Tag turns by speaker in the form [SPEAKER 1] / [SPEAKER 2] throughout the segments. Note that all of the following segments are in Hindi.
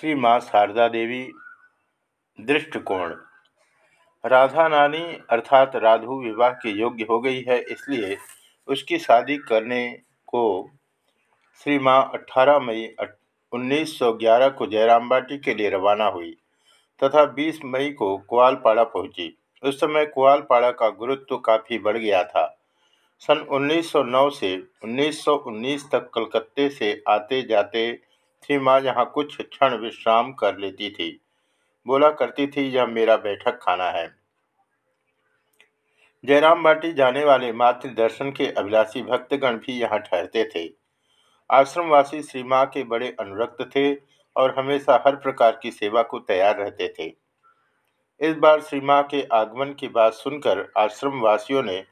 [SPEAKER 1] श्री माँ शारदा देवी, दृष्टिकोण। राधा नानी अर्थात राधु विवाह के योग्य हो गई है, इसलिए उसकी शादी करने को श्री माँ अट्ठारह मई 1911 को जयराम बाटी के लिए रवाना हुई तथा 20 मई को कुआलपाड़ा पहुँची। उस समय कुआलपाड़ा का गुरुत्व काफ़ी बढ़ गया था। सन 1909 से 1919 तक कलकत्ते से आते जाते थी, माँ यहाँ कुछ क्षण विश्राम कर लेती थी। बोला करती थी, यह मेरा बैठक खाना है। जयराम बाटी जाने वाले मातृ दर्शन के अभिलाषी भक्तगण भी यहाँ ठहरते थे। आश्रमवासी श्री माँ के बड़े अनुरक्त थे और हमेशा हर प्रकार की सेवा को तैयार रहते थे। इस बार श्री माँ के आगमन की बात सुनकर आश्रम वासियों ने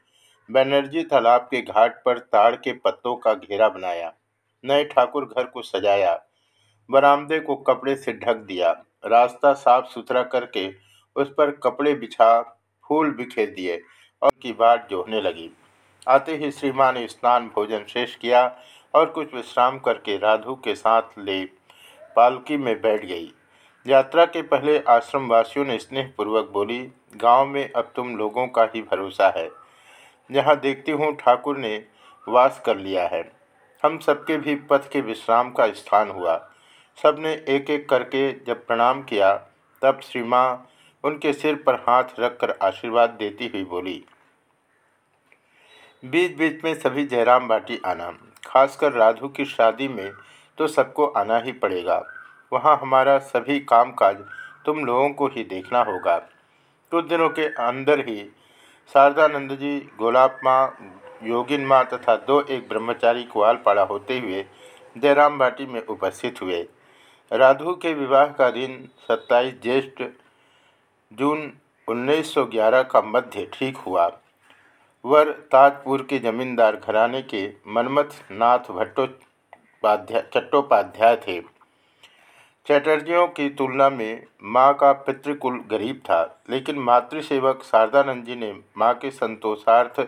[SPEAKER 1] बनर्जी तालाब के घाट पर ताड़ के पत्तों का घेरा बनाया, नए ठाकुर घर को सजाया। बरामदे को कपड़े से ढक दिया। रास्ता साफ़ सुथरा करके उस पर कपड़े बिछा, फूल बिखेर दिए और की बाट जोहने लगी। आते ही श्री ने स्नान भोजन शेष किया और कुछ विश्राम करके राधु के साथ ले पालकी में बैठ गई। यात्रा के पहले आश्रम वासियों ने स्नेहपूर्वक बोली, गाँव में अब तुम लोगों का ही भरोसा है। जहाँ देखती हूँ ठाकुर ने वास कर लिया है। हम सबके भी पथ के विश्राम का स्थान हुआ। सबने एक एक करके जब प्रणाम किया, तब श्री माँ उनके सिर पर हाथ रखकर आशीर्वाद देती हुई बोली बीच बीच में सभी जयराम बाटी आना। खासकर राधु की शादी में तो सबको आना ही पड़ेगा। वहाँ हमारा सभी कामकाज तुम लोगों को ही देखना होगा। कुछ तो दिनों के अंदर ही शारदानंद जी, गोलाब माँ, योगिन माँ तथा दो एक ब्रह्मचारी कुआलपाड़ा होते हुए जयराम बाटी में उपस्थित हुए। राधु के विवाह का दिन 27 ज्येष्ठ जून 1911 का मध्य ठीक हुआ। वर ताजपुर के जमींदार घराने के मनमथ नाथ भट्टोपाध्याय चट्टोपाध्याय थे। चैटर्जियों की तुलना में माँ का पितृकुल गरीब था, लेकिन मातृसेवक शारदानंद जी ने माँ के संतोषार्थ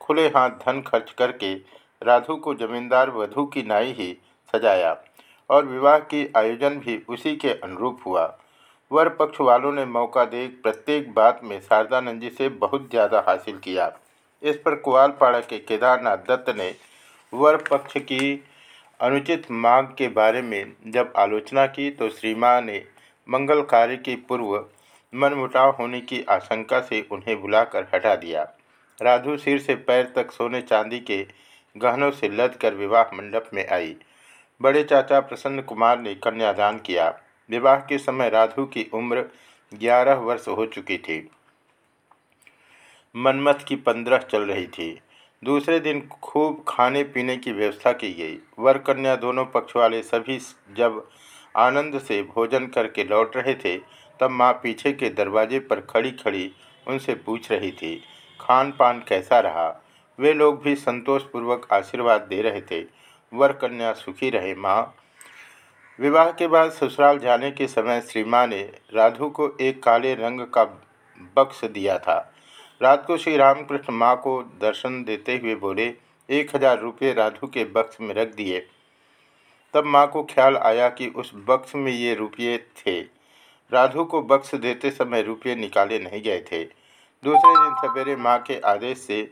[SPEAKER 1] खुले हाथ धन खर्च करके राधु को जमींदार वधु की नाई ही सजाया। और विवाह की आयोजन भी उसी के अनुरूप हुआ। वर पक्ष वालों ने मौका देख प्रत्येक बात में शारदानंद जी से बहुत ज़्यादा हासिल किया। इस पर कुआलपाड़ा के केदारनाथ दत्त ने वर पक्ष की अनुचित मांग के बारे में जब आलोचना की तो श्री ने मंगल कार्य के पूर्व मनमुटाव होने की आशंका से उन्हें बुलाकर हटा दिया। राधु सिर से पैर तक सोने चांदी के गहनों से लद कर विवाह मंडप में आई। बड़े चाचा प्रसन्न कुमार ने कन्यादान किया। विवाह के समय राधु की उम्र ग्यारह वर्ष हो चुकी थी। मनमथ की पंद्रह चल रही थी। दूसरे दिन खूब खाने पीने की व्यवस्था की गई। वर कन्या दोनों पक्ष वाले सभी जब आनंद से भोजन करके लौट रहे थे, तब माँ पीछे के दरवाजे पर खड़ी खड़ी उनसे पूछ रही थी खान पान कैसा रहा? वे लोग भी संतोषपूर्वक आशीर्वाद दे रहे थे। वर कन्या सुखी रहे, माँ। विवाह के बाद ससुराल जाने के समय श्री माँ ने राधु को एक काले रंग का बक्स दिया था। रात को श्री रामकृष्ण माँ को दर्शन देते हुए बोले, एक हज़ार रुपये राधु के बक्स में रख दिए। तब माँ को ख्याल आया कि उस बक्स में ये रुपये थे। राधु को बक्स देते समय रुपये निकाले नहीं गए थे। दूसरे दिन सवेरे माँ के आदेश से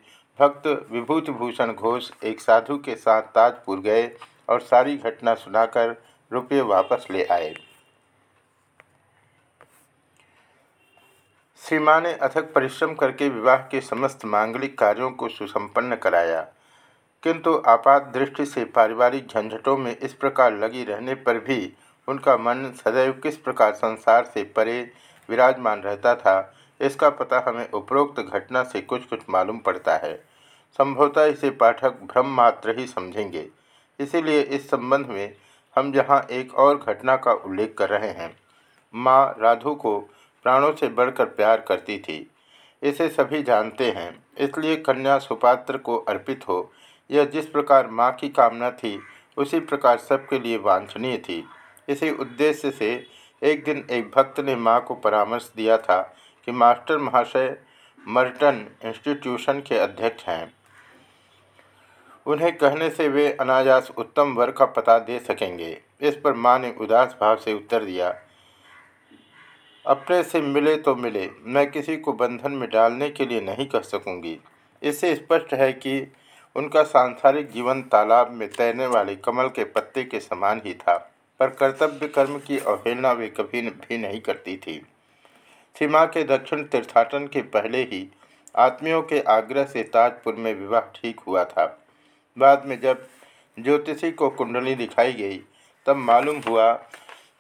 [SPEAKER 1] भक्त विभूतिभूषण घोष एक साधु के साथ ताजपुर गए और सारी घटना सुनाकर रुपये वापस ले आए। श्री माँ ने अथक परिश्रम करके विवाह के समस्त मांगलिक कार्यों को सुसंपन्न कराया, किंतु आपात दृष्टि से पारिवारिक झंझटों में इस प्रकार लगी रहने पर भी उनका मन सदैव किस प्रकार संसार से परे विराजमान रहता था, इसका पता हमें उपरोक्त घटना से कुछ कुछ मालूम पड़ता है। संभवतः इसे पाठक भ्रम मात्र ही समझेंगे। इसीलिए इस संबंध में हम यहाँ एक और घटना का उल्लेख कर रहे हैं। माँ राधु को प्राणों से बढ़कर प्यार करती थी। इसे सभी जानते हैं, इसलिए कन्या सुपात्र को अर्पित हो। यह जिस प्रकार माँ की कामना थी, उसी प्रकार सबके लिए वांछनीय थी। इसी उद्देश्य से एक दिन एक भक्त ने माँ को परामर्श दिया था कि मास्टर महाशय मर्टन इंस्टीट्यूशन के अध्यक्ष हैं। उन्हें कहने से वे अनायास उत्तम वर का पता दे सकेंगे। इस पर माँ ने उदास भाव से उत्तर दिया, अपने से मिले तो मिले, मैं किसी को बंधन में डालने के लिए नहीं कह सकूँगी। इससे स्पष्ट है कि उनका सांसारिक जीवन तालाब में तैरने वाले कमल के पत्ते के समान ही था, पर कर्तव्य कर्म की अवहेलना वे कभी भी नहीं करती थी। सीमा के दक्षिण तीर्थाटन के पहले ही आत्मियों के आग्रह से ताजपुर में विवाह ठीक हुआ था। बाद में जब ज्योतिषी को कुंडली दिखाई गई, तब मालूम हुआ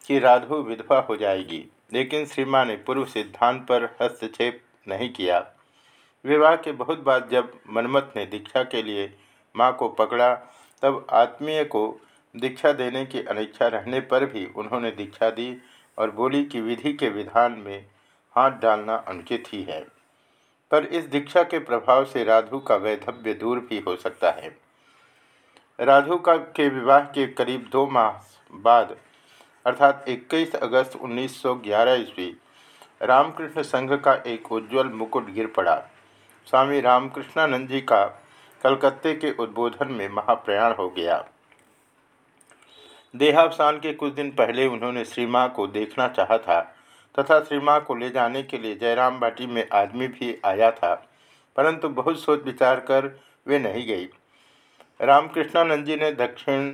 [SPEAKER 1] कि राधु विधवा हो जाएगी। लेकिन श्रीमा ने पूर्व सिद्धांत पर हस्तक्षेप नहीं किया। विवाह के बहुत बाद जब मनमत ने दीक्षा के लिए माँ को पकड़ा, तब आत्मीय को दीक्षा देने की अनिच्छा रहने पर भी उन्होंने दीक्षा दी और बोली कि विधि के विधान में हाथ डालना अनुचित ही है। पर इस दीक्षा के प्रभाव से राधु का वैधव्य दूर भी हो सकता है। राधु का के विवाह के करीब दो माह बाद, अर्थात 21 अगस्त 1911 ईस्वी, रामकृष्ण संघ का एक उज्ज्वल मुकुट गिर पड़ा। स्वामी रामकृष्णानंद जी का कलकत्ते के उद्बोधन में महाप्रयाण हो गया। देहावसान के कुछ दिन पहले उन्होंने श्री माँ को देखना चाहा था, तथा श्री माँ को ले जाने के लिए जयराम बाटी में आदमी भी आया था, परंतु बहुत सोच विचार कर वे नहीं गई। रामकृष्णानंद जी ने दक्षिण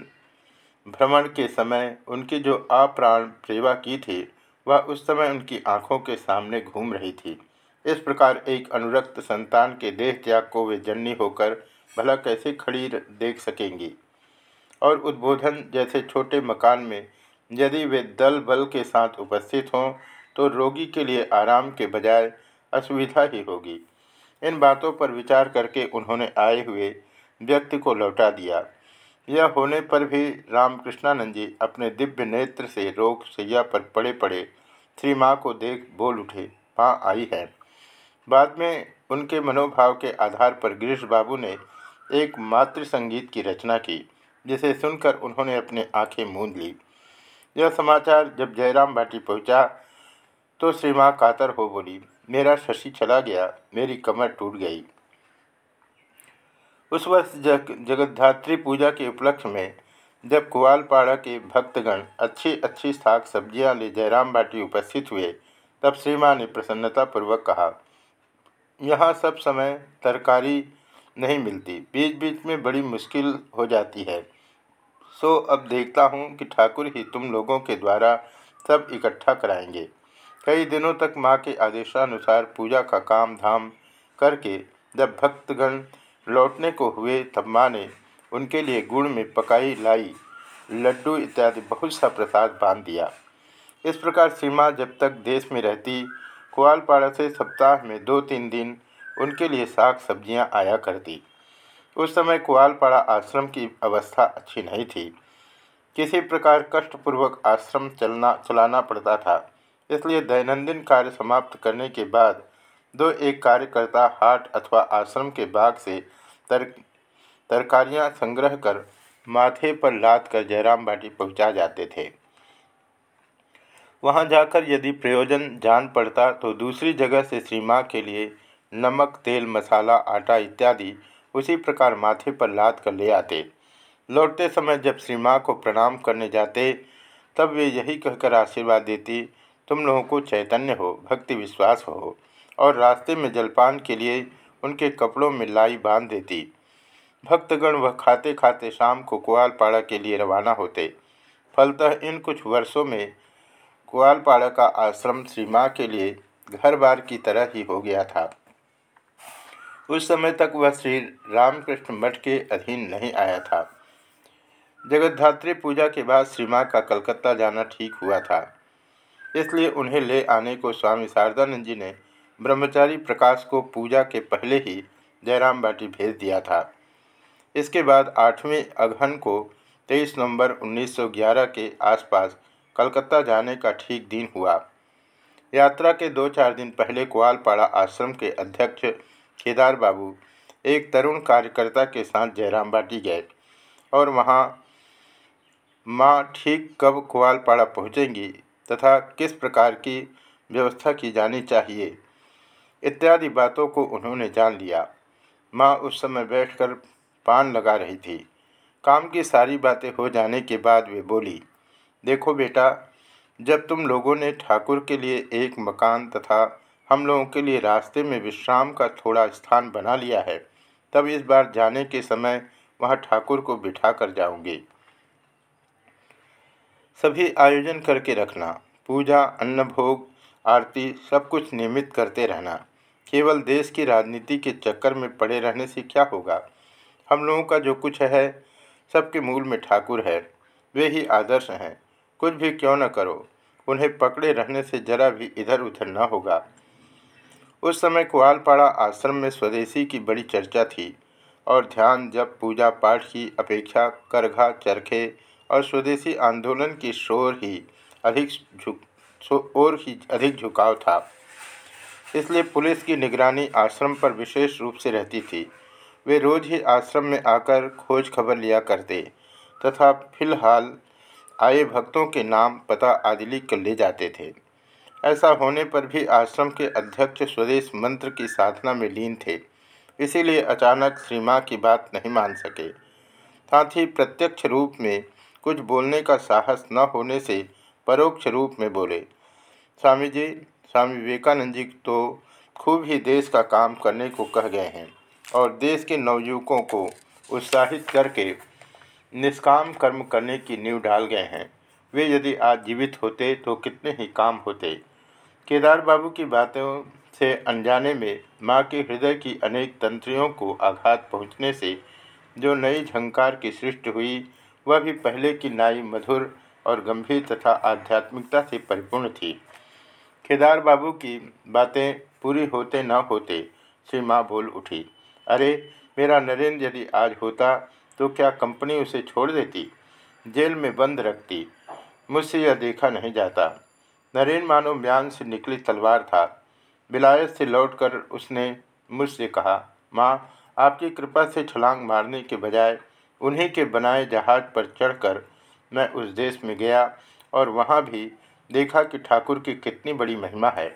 [SPEAKER 1] भ्रमण के समय उनकी जो अप्राण सेवा की थी, वह उस समय उनकी आँखों के सामने घूम रही थी। इस प्रकार एक अनुरक्त संतान के देह त्याग को वे जन्नी होकर भला कैसे खड़ी देख सकेंगी। और उद्बोधन जैसे छोटे मकान में यदि वे दल बल के साथ उपस्थित हों तो रोगी के लिए आराम के बजाय असुविधा ही होगी। इन बातों पर विचार करके उन्होंने आए हुए व्यक्ति को लौटा दिया। यह होने पर भी रामकृष्णानंद जी अपने दिव्य नेत्र से रोग सैया पर पड़े पड़े श्री माँ को देख बोल उठे, माँ आई है। बाद में उनके मनोभाव के आधार पर गिरीश बाबू ने एक मातृ संगीत की रचना की, जिसे सुनकर उन्होंने अपने आँखें मूंद ली। यह समाचार जब जयराम भाटी पहुँचा तो श्री माँ कातर हो बोली, मेरा शशि चला गया, मेरी कमर टूट गई। उस वर्ष जग, जगद्धात्री पूजा के उपलक्ष्य में जब कुआलपाड़ा के भक्तगण अच्छी अच्छी साग सब्ज़ियाँ ले जयराम बाटी उपस्थित हुए, तब श्री माँ ने प्रसन्नतापूर्वक कहा, यहाँ सब समय तरकारी नहीं मिलती। बीच बीच में बड़ी मुश्किल हो जाती है। सो अब देखता हूँ कि ठाकुर ही तुम लोगों के द्वारा सब इकट्ठा कराएँगे। कई दिनों तक माँ के आदेशानुसार पूजा का काम धाम करके जब भक्तगण लौटने को हुए तब माँ ने उनके लिए गुड़ में पकाई, लाई, लड्डू इत्यादि बहुत सा प्रसाद बाँध दिया। इस प्रकार सीमा जब तक देश में रहती, कुआलपाड़ा से सप्ताह में दो तीन दिन उनके लिए साग सब्ज़ियाँ आया करती। उस समय कुआलपाड़ा आश्रम की अवस्था अच्छी नहीं थी। किसी प्रकार कष्टपूर्वक आश्रम चलना, चलाना पड़ता था। इसलिए दैनंदिन कार्य समाप्त करने के बाद दो एक कार्यकर्ता हाट अथवा आश्रम के बाग से तर, तरकारियाँ संग्रह कर माथे पर लाद कर जयराम बाटी पहुँचा जाते थे। वहाँ जाकर यदि प्रयोजन जान पड़ता तो दूसरी जगह से श्री माँ के लिए नमक, तेल, मसाला, आटा इत्यादि उसी प्रकार माथे पर लाद कर ले आते। लौटते समय जब श्री माँ को प्रणाम करने जाते, तब वे यही कहकर आशीर्वाद देती, तुम लोगों को चैतन्य हो, भक्ति विश्वास हो। और रास्ते में जलपान के लिए उनके कपड़ों में लाई बाँध देती। भक्तगण वह खाते खाते शाम को कुआलपाड़ा के लिए रवाना होते। फलतः इन कुछ वर्षों में कुआलपाड़ा का आश्रम श्री माँ के लिए घर बार की तरह ही हो गया था। उस समय तक वह श्री रामकृष्ण मठ के अधीन नहीं आया था। जगद्धात्री पूजा के बाद श्री माँ का कलकत्ता जाना ठीक हुआ था। इसलिए उन्हें ले आने को स्वामी शारदानंद जी ने ब्रह्मचारी प्रकाश को पूजा के पहले ही जयराम बाटी भेज दिया था। इसके बाद आठवें अगहन को 23 नवंबर 1911 के आसपास कलकत्ता जाने का ठीक दिन हुआ। यात्रा के दो चार दिन पहले कुआलपाड़ा आश्रम के अध्यक्ष केदार बाबू एक तरुण कार्यकर्ता के साथ जयराम बाटी गए और वहाँ माँ ठीक कब कुआलपाड़ा पहुँचेंगी तथा किस प्रकार की व्यवस्था की जानी चाहिए? इत्यादि बातों को उन्होंने जान लिया। माँ उस समय बैठकर पान लगा रही थी। काम की सारी बातें हो जाने के बाद वे बोली, देखो बेटा, जब तुम लोगों ने ठाकुर के लिए एक मकान तथा हम लोगों के लिए रास्ते में विश्राम का थोड़ा स्थान बना लिया है, तब इस बार जाने के समय वहाँ ठाकुर को बिठा कर जाऊँगी। सभी आयोजन करके रखना। पूजा अन्न भोग आरती सब कुछ नियमित करते रहना। केवल देश की राजनीति के चक्कर में पड़े रहने से क्या होगा? हम लोगों का जो कुछ है, सबके मूल में ठाकुर है। वे ही आदर्श हैं। कुछ भी क्यों न करो। उन्हें पकड़े रहने से जरा भी इधर उधर न होगा। उस समय कुआलपाड़ा आश्रम में स्वदेशी की बड़ी चर्चा थी और ध्यान जब पूजा पाठ की अपेक्षा करघा, चरखे और स्वदेशी आंदोलन की शोर ही अधिक झुक और ही अधिक झुकाव था। इसलिए पुलिस की निगरानी आश्रम पर विशेष रूप से रहती थी। वे रोज ही आश्रम में आकर खोज खबर लिया करते तथा फ़िलहाल आए भक्तों के नाम पता आदि लिख कर ले जाते थे। ऐसा होने पर भी आश्रम के अध्यक्ष स्वदेश मंत्र की साधना में लीन थे, इसीलिए अचानक श्री माँ की बात नहीं मान सके। साथ ही प्रत्यक्ष रूप में कुछ बोलने का साहस न होने से परोक्ष रूप में बोले। स्वामी जी स्वामी विवेकानंद जी तो खूब ही देश का काम करने को कह गए हैं और देश के नवयुवकों को उत्साहित करके निष्काम कर्म करने की नींव डाल गए हैं। वे यदि आज जीवित होते तो कितने ही काम होते। केदार बाबू की बातों से अनजाने में माँ के हृदय की अनेक तंत्रियों को आघात पहुँचने से जो नई झंकार की सृष्टि हुई, वह भी पहले की नाई मधुर और गंभीर तथा आध्यात्मिकता से परिपूर्ण थी। केदार बाबू की बातें पूरी होते न होते, श्री माँ बोल उठी, अरे, मेरा नरेंद्र यदि आज होता तो क्या कंपनी उसे छोड़ देती? जेल में बंद रखती, मुझसे यह देखा नहीं जाता। नरेंद्र मानो म्यान से निकली तलवार था। विलायत से लौटकर उसने मुझसे कहा, माँ, आपकी कृपा से छलांग मारने के बजाय उन्हीं के बनाए जहाज़ पर चढ़कर मैं उस देश में गया और वहाँ भी देखा कि ठाकुर की कितनी बड़ी महिमा है।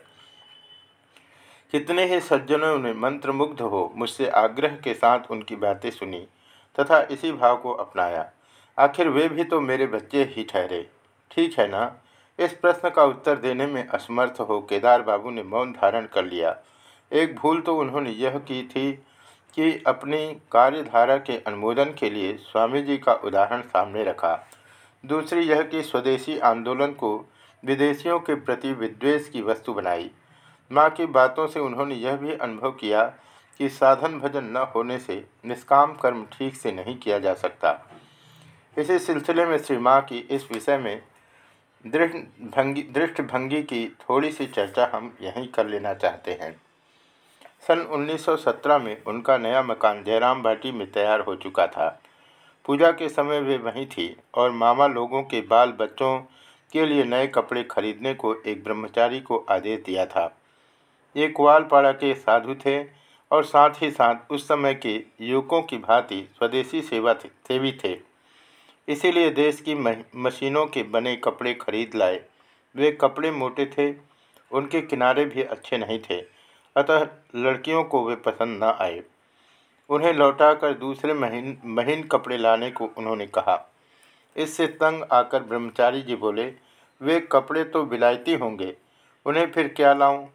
[SPEAKER 1] कितने ही सज्जनों ने मंत्रमुग्ध हो मुझसे आग्रह के साथ उनकी बातें सुनी तथा इसी भाव को अपनाया। आखिर वे भी तो मेरे बच्चे ही ठहरे। ठीक है ना? इस प्रश्न का उत्तर देने में असमर्थ हो केदार बाबू ने मौन धारण कर लिया। एक भूल तो उन्होंने यह की थी कि अपनी कार्यधारा के अनुमोदन के लिए स्वामी जी का उदाहरण सामने रखा। दूसरी यह कि स्वदेशी आंदोलन को विदेशियों के प्रति विद्वेष की वस्तु बनाई। माँ की बातों से उन्होंने यह भी अनुभव किया कि साधन भजन न होने से निष्काम कर्म ठीक से नहीं किया जा सकता। इसी सिलसिले में श्री माँ की इस विषय में दृष्ट भंगी की थोड़ी सी चर्चा हम यहीं कर लेना चाहते हैं। सन 1917 में उनका नया मकान जयराम भाटी में तैयार हो चुका था। पूजा के समय वे वहीं थी और मामा लोगों के बाल बच्चों के लिए नए कपड़े खरीदने को एक ब्रह्मचारी को आदेश दिया था। ये कुआलपाड़ा के साधु थे और साथ ही साथ उस समय के युवकों की भांति स्वदेशी सेवा थे, सेवी थे। इसीलिए देश की मशीनों के बने कपड़े खरीद लाए। वे कपड़े मोटे थे, उनके किनारे भी अच्छे नहीं थे, अतः लड़कियों को वे पसंद न आए। उन्हें लौटाकर दूसरे महीन महीन कपड़े लाने को उन्होंने कहा। इससे तंग आकर ब्रह्मचारी जी बोले, वे कपड़े तो विलायती होंगे, उन्हें फिर क्या लाऊं?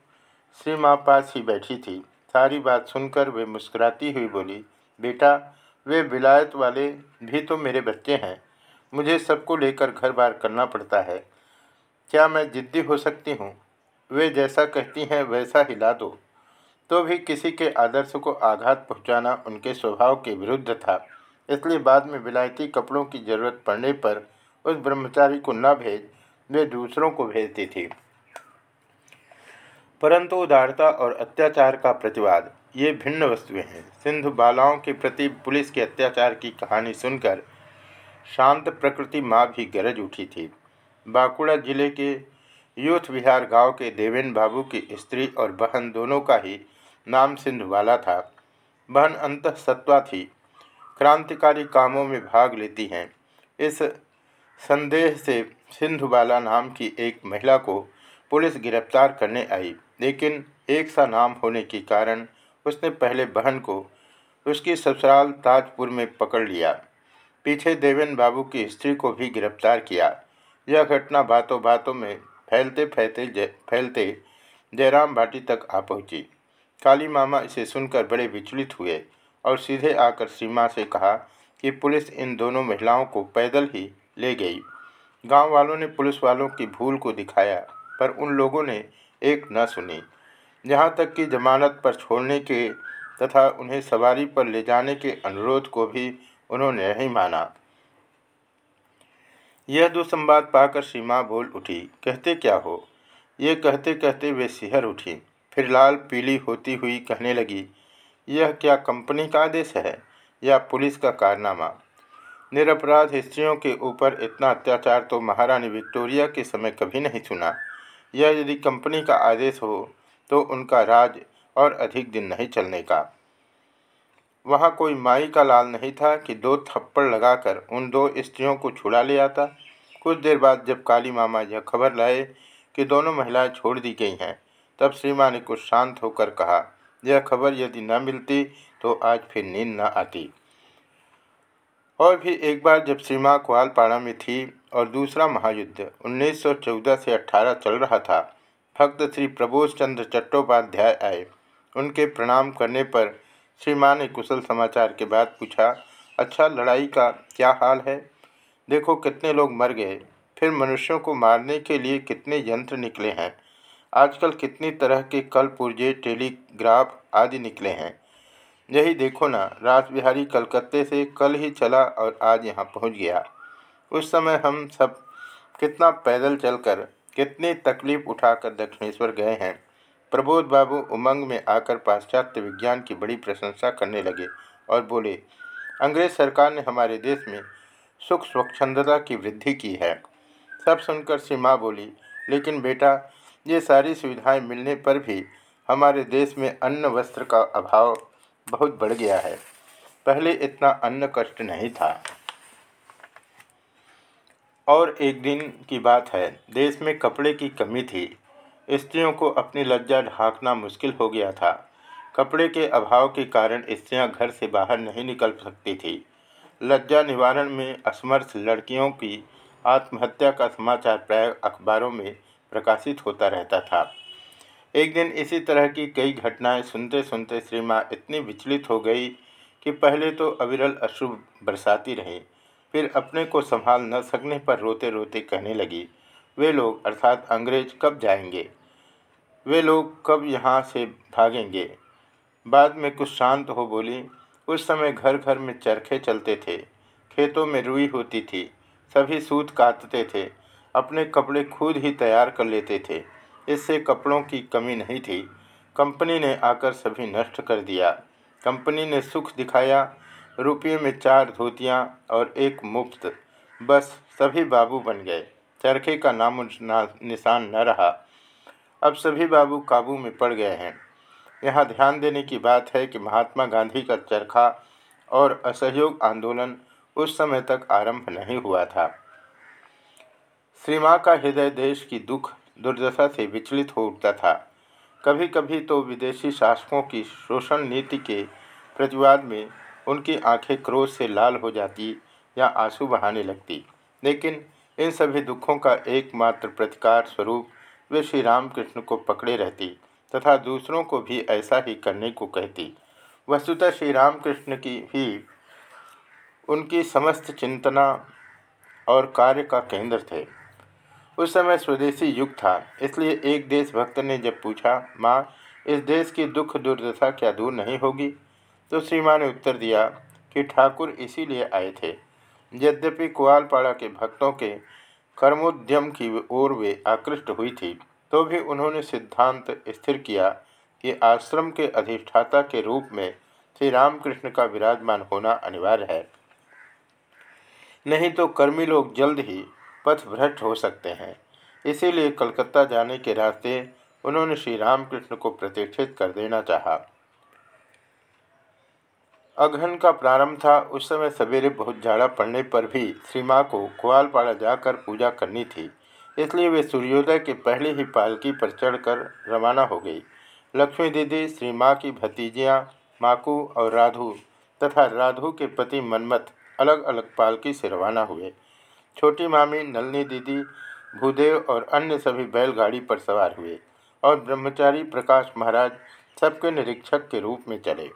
[SPEAKER 1] श्री माँ पास ही बैठी थी। सारी बात सुनकर वे मुस्कुराती हुई बोली, बेटा, वे विलायत वाले भी तो मेरे बच्चे हैं। मुझे सबको लेकर घर बार करना पड़ता है। क्या मैं जिद्दी हो सकती हूँ? वे जैसा कहती हैं, वैसा हिला दो। तो भी किसी के आदर्श को आघात पहुँचाना उनके स्वभाव के विरुद्ध था। इसलिए बाद में विलायती कपड़ों की ज़रूरत पड़ने पर उस ब्रह्मचारी को न भेज, वे दूसरों को भेजती थी। परंतु उदारता और अत्याचार का प्रतिवाद, ये भिन्न वस्तुएँ हैं। सिंधु बालाओं के प्रति पुलिस के अत्याचार की कहानी सुनकर शांत प्रकृति माँ भी गरज उठी थी। बांकुड़ा ज़िले के यूथ विहार गाँव के देवेन बाबू की स्त्री और बहन दोनों का ही नाम सिंधुबाला था। बहन अंत सत्वा थी क्रांतिकारी कामों में भाग लेती हैं। इस संदेह से सिंधुबाला नाम की एक महिला को पुलिस गिरफ़्तार करने आई, लेकिन एक सा नाम होने के कारण उसने पहले बहन को उसकी ससुराल ताजपुर में पकड़ लिया। पीछे देवेन बाबू की स्त्री को भी गिरफ़्तार किया। यह घटना बातों बातों में फैलते फैलते फैलते जयराम भाटी तक आ पहुँची। काली मामा इसे सुनकर बड़े विचलित हुए। और सीधे आकर सीमा से कहा कि पुलिस इन दोनों महिलाओं को पैदल ही ले गई। गाँव वालों ने पुलिस वालों की भूल को दिखाया, पर उन लोगों ने एक न सुनी। यहाँ तक कि जमानत पर छोड़ने के तथा उन्हें सवारी पर ले जाने के अनुरोध को भी उन्होंने नहीं माना। यह दुसंबाद पाकर सीमा बोल उठी, कहते क्या हो? ये कहते कहते वे सिहर उठी। फिर लाल पीली होती हुई कहने लगी यह क्या कंपनी का आदेश है या पुलिस का कारनामा? निरपराध स्त्रियों के ऊपर इतना अत्याचार तो महारानी विक्टोरिया के समय कभी नहीं सुना। यह यदि कंपनी का आदेश हो तो उनका राज और अधिक दिन नहीं चलने का। वहाँ कोई माई का लाल नहीं था कि दो थप्पड़ लगाकर उन दो स्त्रियों को छुड़ा ले आता। कुछ देर बाद जब काली मामा यह खबर लाए कि दोनों महिलाएँ छोड़ दी गई हैं, तब श्रीमा ने कुछ शांत होकर कहा यह खबर यदि न मिलती तो आज फिर नींद न आती। और भी एक बार जब सीमा ग्वालपाड़ा में थी और दूसरा महायुद्ध 1914 से 18 चल रहा था, भक्त श्री प्रबोध चंद्र चट्टोपाध्याय आए। उनके प्रणाम करने पर श्री माँ ने कुशल समाचार के बाद पूछा अच्छा लड़ाई का क्या हाल है? देखो कितने लोग मर गए। फिर मनुष्यों को मारने के लिए कितने यंत्र निकले हैं? आजकल कितनी तरह के कल पुर्जे, टेलीग्राफ आदि निकले हैं। यही देखो ना, राजबिहारी कलकत्ते से कल ही चला और आज यहाँ पहुँच गया। उस समय हम सब कितना पैदल चलकर, कितनी तकलीफ़ उठाकर दक्षिणेश्वर गए हैं। प्रबोध बाबू उमंग में आकर पाश्चात्य विज्ञान की बड़ी प्रशंसा करने लगे और बोले, अंग्रेज़ सरकार ने हमारे देश में सुख स्वच्छंदता की वृद्धि की है। सब सुनकर सीमा बोली, लेकिन बेटा ये सारी सुविधाएँ मिलने पर भी हमारे देश में अन्न वस्त्र का अभाव बहुत बढ़ गया है। पहले इतना अन्न कष्ट नहीं था। और एक दिन की बात है, देश में कपड़े की कमी थी। स्त्रियों को अपनी लज्जा ढांकना मुश्किल हो गया था। कपड़े के अभाव के कारण स्त्रियाँ घर से बाहर नहीं निकल सकती थी। लज्जा निवारण में असमर्थ लड़कियों की आत्महत्या का समाचार प्राय अखबारों में प्रकाशित होता रहता था। एक दिन इसी तरह की कई घटनाएँ सुनते सुनते श्री माँ इतनी विचलित हो गई कि पहले तो अविरल अशुभ बरसाती रही, फिर अपने को संभाल न सकने पर रोते रोते कहने लगी, वे लोग अर्थात अंग्रेज़ कब जाएँगे? वे लोग कब यहाँ से भागेंगे? बाद में कुछ शांत हो बोली, उस समय घर घर में चरखे चलते थे, खेतों में रुई होती थी, सभी सूत काटते थे अपने कपड़े खुद ही तैयार कर लेते थे। इससे कपड़ों की कमी नहीं थी। कंपनी ने आकर सभी नष्ट कर दिया। कंपनी ने सुख दिखाया। रुपये में चार धोतियाँ और एक मुफ़्त। बस सभी बाबू बन गए। चरखे का नाम निशान न रहा। अब सभी बाबू काबू में पड़ गए हैं। यहाँ ध्यान देने की बात है कि महात्मा गांधी का चरखा और असहयोग आंदोलन उस समय तक आरंभ नहीं हुआ था। श्री माँ का हृदय देश की दुख, दुर्दशा से विचलित हो उठता था। कभी कभी तो विदेशी शासकों की शोषण नीति के प्रतिवाद में उनकी आँखें क्रोध से लाल हो जाती या आँसू बहाने लगती। लेकिन इन सभी दुखों का एकमात्र प्रतिकार स्वरूप वे श्री रामकृष्ण को पकड़े रहती तथा दूसरों को भी ऐसा ही करने को कहती। वस्तुतः श्री रामकृष्ण की ही उनकी समस्त चिंतना और कार्य का केंद्र थे। उस समय स्वदेशी युग था, इसलिए एक देशभक्त ने जब पूछा, माँ, इस देश की दुख दुर्दशा क्या दूर नहीं होगी? तो श्री माँ ने उत्तर दिया कि ठाकुर इसीलिए आए थे। यद्यपि कुआलपाड़ा के भक्तों के कर्मोद्यम की ओर वे आकृष्ट हुई थी तो भी उन्होंने सिद्धांत स्थिर किया कि आश्रम के अधिष्ठाता के रूप में श्री रामकृष्ण का विराजमान होना अनिवार्य है। नहीं तो कर्मी लोग जल्द ही पथ भ्रष्ट हो सकते हैं। इसीलिए कलकत्ता जाने के रास्ते उन्होंने श्री रामकृष्ण को प्रतिष्ठित कर देना चाहा। अगहन का प्रारंभ था। उस समय सवेरे बहुत झाड़ा पड़ने पर भी श्री माँ को ग्वालपाड़ा जाकर पूजा करनी थी। इसलिए वे सूर्योदय के पहले ही पालकी पर चढ़कर रवाना हो गई। लक्ष्मी दीदी, श्री माँ की भतीजियाँ, माकू और राधु तथा राधु के पति मनमत अलग अलग पालकी से रवाना हुए। छोटी मामी, नलनी दीदी, भूदेव और अन्य सभी बैलगाड़ी पर सवार हुए और ब्रह्मचारी प्रकाश महाराज सबके निरीक्षक के रूप में चले।